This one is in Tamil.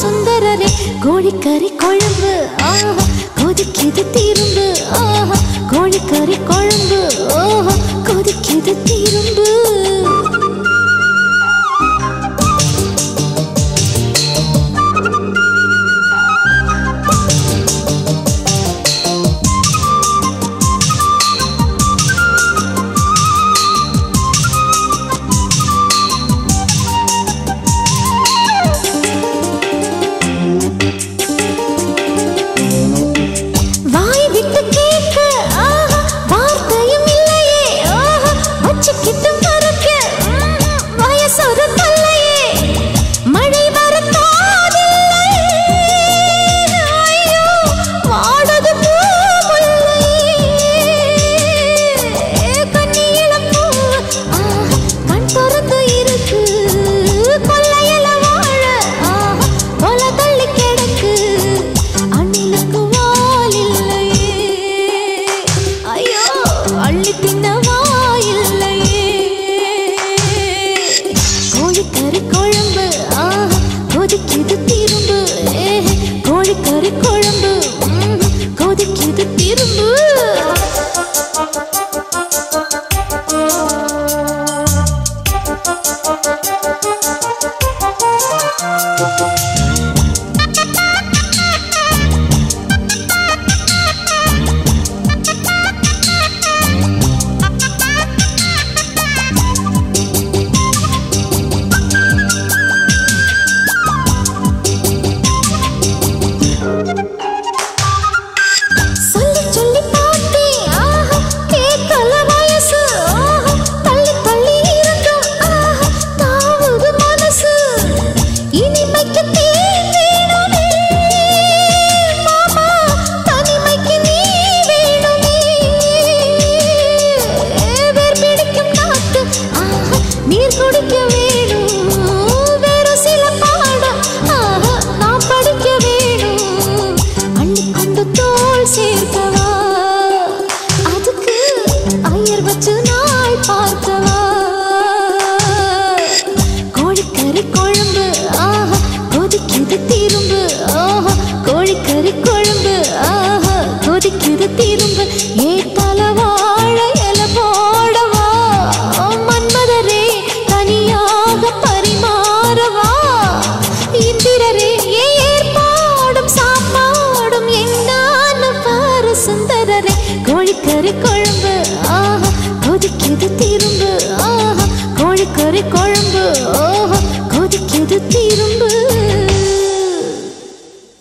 சுந்தரரே கோழிக்கறி குழம்பு. ஆஹா கொதிக்கிது திரும்பு. ஆஹா கோழிக்கறி குழம்பு. ஓஹோ கொதிக்கிது திரும்பு. 一个人的 கோழிக்கறி குழம்பு ஆஹா கொதிக்குது திரும்பு ஆஹா கோழிக்கறி குழம்பு.